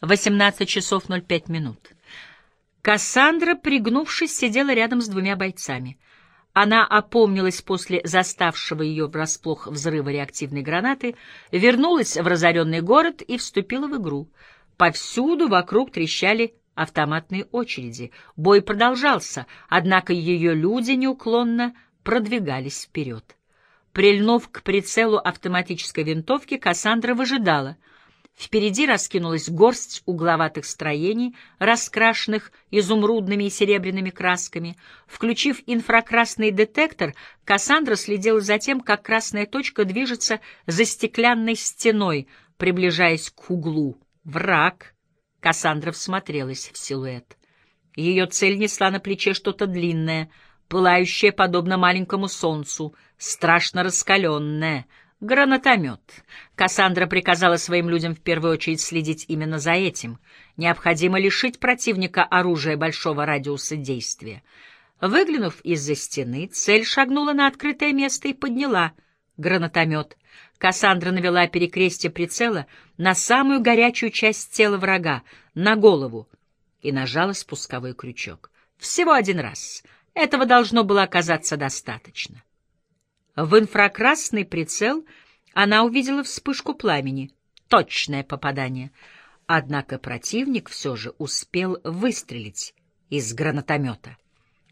18 часов 05 минут. Кассандра, пригнувшись, сидела рядом с двумя бойцами. Она опомнилась после заставшего ее врасплох взрыва реактивной гранаты, вернулась в разоренный город и вступила в игру. Повсюду вокруг трещали автоматные очереди. Бой продолжался, однако ее люди неуклонно продвигались вперед. Прильнув к прицелу автоматической винтовки, Кассандра выжидала — Впереди раскинулась горсть угловатых строений, раскрашенных изумрудными и серебряными красками. Включив инфракрасный детектор, Кассандра следила за тем, как красная точка движется за стеклянной стеной, приближаясь к углу. Враг. Кассандра всмотрелась в силуэт. Ее цель несла на плече что-то длинное, пылающее подобно маленькому солнцу, страшно раскаленное — Гранатомет. Кассандра приказала своим людям в первую очередь следить именно за этим. Необходимо лишить противника оружия большого радиуса действия. Выглянув из-за стены, цель шагнула на открытое место и подняла гранатомет. Кассандра навела перекрестие прицела на самую горячую часть тела врага, на голову, и нажала спусковой крючок. Всего один раз. Этого должно было оказаться достаточно. В инфракрасный прицел она увидела вспышку пламени. Точное попадание. Однако противник все же успел выстрелить из гранатомета.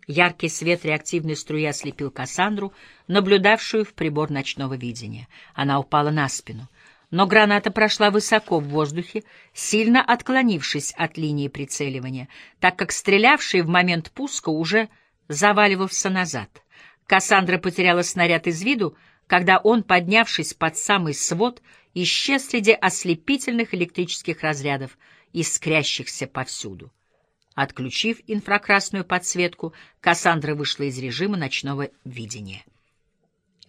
Яркий свет реактивной струи ослепил Кассандру, наблюдавшую в прибор ночного видения. Она упала на спину. Но граната прошла высоко в воздухе, сильно отклонившись от линии прицеливания, так как стрелявший в момент пуска уже заваливался назад — Кассандра потеряла снаряд из виду, когда он, поднявшись под самый свод, исчез среди ослепительных электрических разрядов, искрящихся повсюду. Отключив инфракрасную подсветку, Кассандра вышла из режима ночного видения.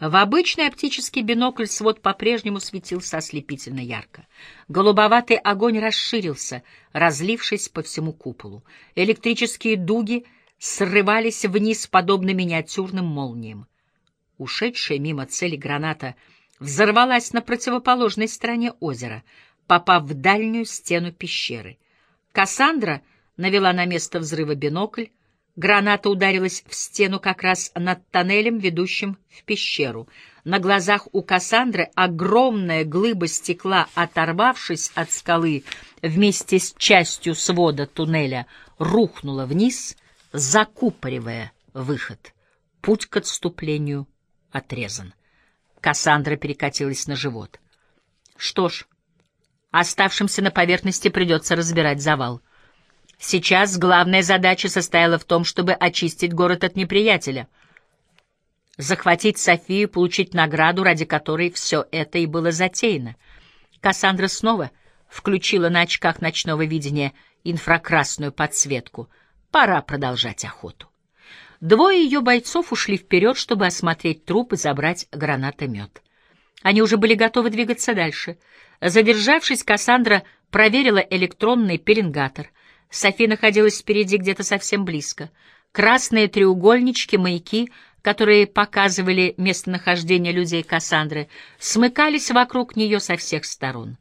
В обычный оптический бинокль свод по-прежнему светился ослепительно ярко. Голубоватый огонь расширился, разлившись по всему куполу. Электрические дуги — срывались вниз, подобно миниатюрным молниям. Ушедшая мимо цели граната взорвалась на противоположной стороне озера, попав в дальнюю стену пещеры. Кассандра навела на место взрыва бинокль, Граната ударилась в стену как раз над тоннелем, ведущим в пещеру. На глазах у Кассандры огромная глыба стекла, оторвавшись от скалы вместе с частью свода туннеля, рухнула вниз — закупоривая выход. Путь к отступлению отрезан. Кассандра перекатилась на живот. Что ж, оставшимся на поверхности придется разбирать завал. Сейчас главная задача состояла в том, чтобы очистить город от неприятеля, захватить Софию, получить награду, ради которой все это и было затеяно. Кассандра снова включила на очках ночного видения инфракрасную подсветку — Пора продолжать охоту. Двое ее бойцов ушли вперед, чтобы осмотреть труп и забрать гранатомет. Они уже были готовы двигаться дальше. Задержавшись, Кассандра проверила электронный пеленгатор. Софи находилась впереди где-то совсем близко. Красные треугольнички, маяки, которые показывали местонахождение людей Кассандры, смыкались вокруг нее со всех сторон.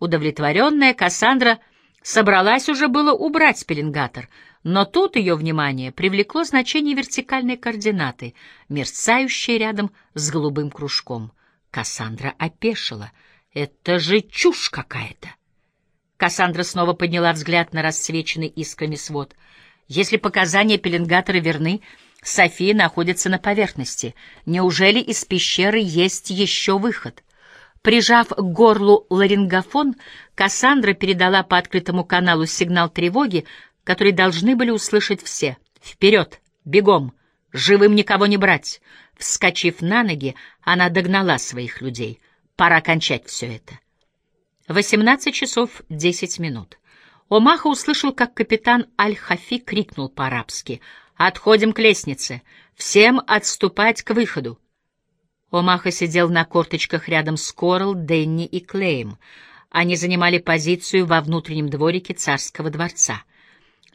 Удовлетворенная Кассандра собралась уже было убрать пеленгатор — но тут ее внимание привлекло значение вертикальной координаты, мерцающей рядом с голубым кружком. Кассандра опешила. «Это же чушь какая-то!» Кассандра снова подняла взгляд на рассвеченный искрами свод. «Если показания пеленгатора верны, София находится на поверхности. Неужели из пещеры есть еще выход?» Прижав к горлу ларингофон, Кассандра передала по открытому каналу сигнал тревоги, который должны были услышать все. «Вперед! Бегом! Живым никого не брать!» Вскочив на ноги, она догнала своих людей. Пора кончать все это. Восемнадцать часов десять минут. Омаха услышал, как капитан Аль-Хафи крикнул по-арабски. «Отходим к лестнице! Всем отступать к выходу!» Омаха сидел на корточках рядом с Корл, Денни и Клеем. Они занимали позицию во внутреннем дворике царского дворца —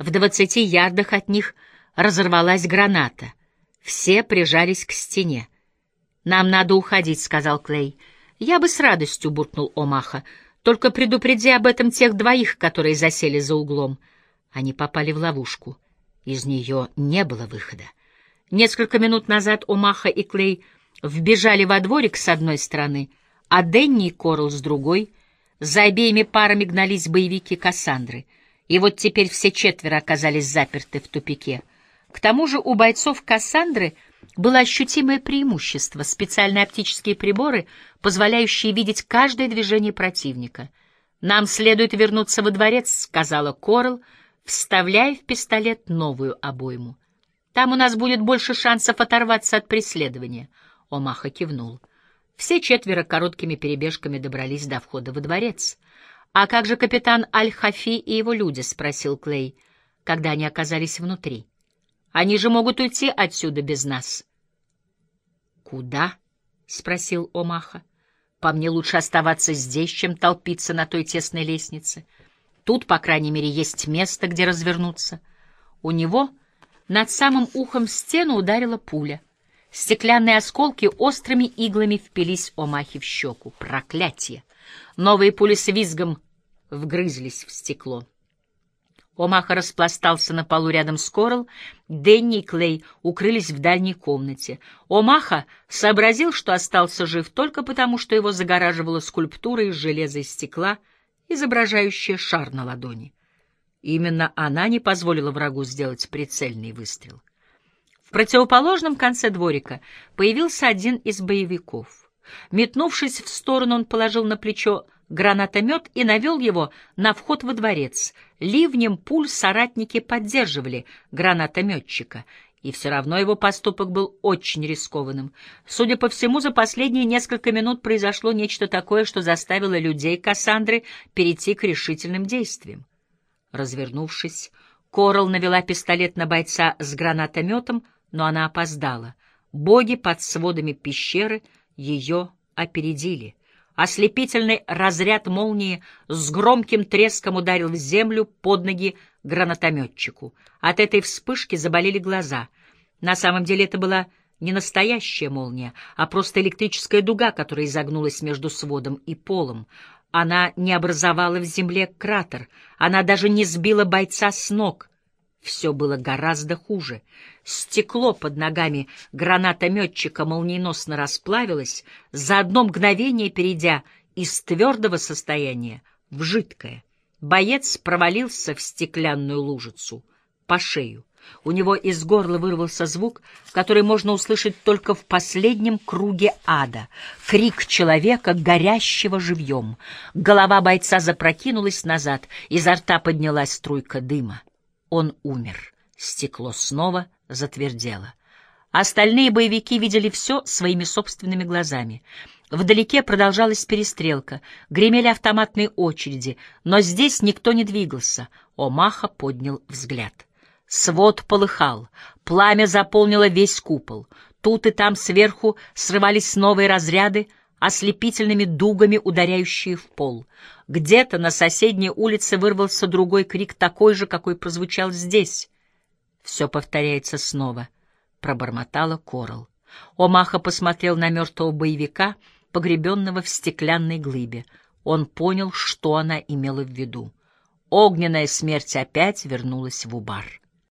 в двадцати ярдах от них разорвалась граната. Все прижались к стене. «Нам надо уходить», — сказал Клей. «Я бы с радостью», — буркнул Омаха. Только предупреди об этом тех двоих, которые засели за углом. Они попали в ловушку. Из нее не было выхода. Несколько минут назад Омаха и Клей вбежали во дворик с одной стороны, а Денни и Корл с другой. За обеими парами гнались боевики Кассандры. И вот теперь все четверо оказались заперты в тупике. К тому же у бойцов Кассандры — было ощутимое преимущество — специальные оптические приборы, позволяющие видеть каждое движение противника. «Нам следует вернуться во дворец», — сказала Корл, вставляя в пистолет новую обойму. «Там у нас будет больше шансов оторваться от преследования», — Омаха кивнул. Все четверо короткими перебежками добрались до входа во дворец. «А как же капитан Аль-Хафи и его люди?» — спросил Клей, когда они оказались внутри. Они же могут уйти отсюда без нас. Куда? спросил Омаха. По мне лучше оставаться здесь, чем толпиться на той тесной лестнице. Тут, по крайней мере, есть место, где развернуться. У него над самым ухом стену ударила пуля. Стеклянные осколки острыми иглами впились Омахе в щеку. Проклятие! Новые пули с визгом вгрызлись в стекло. Омаха распластался на полу рядом с Корл, Дэнни и Клей укрылись в дальней комнате. Омаха сообразил, что остался жив только потому, что его загораживала скульптура из железа и стекла, изображающая шар на ладони. Именно она не позволила врагу сделать прицельный выстрел. В противоположном конце дворика появился один из боевиков. Метнувшись в сторону, он положил на плечо гранатомет и навел его на вход во дворец. Ливнем пуль соратники поддерживали гранатометчика, и все равно его поступок был очень рискованным. Судя по всему, за последние несколько минут произошло нечто такое, что заставило людей Кассандры перейти к решительным действиям. Развернувшись, Корал навела пистолет на бойца с гранатометом, но она опоздала. Боги под сводами пещеры ее опередили — Ослепительный разряд молнии с громким треском ударил в землю под ноги гранатометчику. От этой вспышки заболели глаза. На самом деле это была не настоящая молния, а просто электрическая дуга, которая изогнулась между сводом и полом. Она не образовала в земле кратер, она даже не сбила бойца с ног. Все было гораздо хуже. Стекло под ногами гранатометчика молниеносно расплавилось, за одно мгновение перейдя из твердого состояния в жидкое. Боец провалился в стеклянную лужицу по шею. У него из горла вырвался звук, который можно услышать только в последнем круге ада. Крик человека, горящего живьем. Голова бойца запрокинулась назад, изо рта поднялась струйка дыма. Он умер. Стекло снова затвердело. Остальные боевики видели все своими собственными глазами. Вдалеке продолжалась перестрелка, гремели автоматные очереди, но здесь никто не двигался. Омаха поднял взгляд. Свод полыхал, пламя заполнило весь купол. Тут и там сверху срывались новые разряды, ослепительными дугами ударяющие в пол. Где-то на соседней улице вырвался другой крик, такой же, какой прозвучал здесь. Все повторяется снова, — пробормотала Корал. Омаха посмотрел на мертвого боевика, погребенного в стеклянной глыбе. Он понял, что она имела в виду. Огненная смерть опять вернулась в Убар.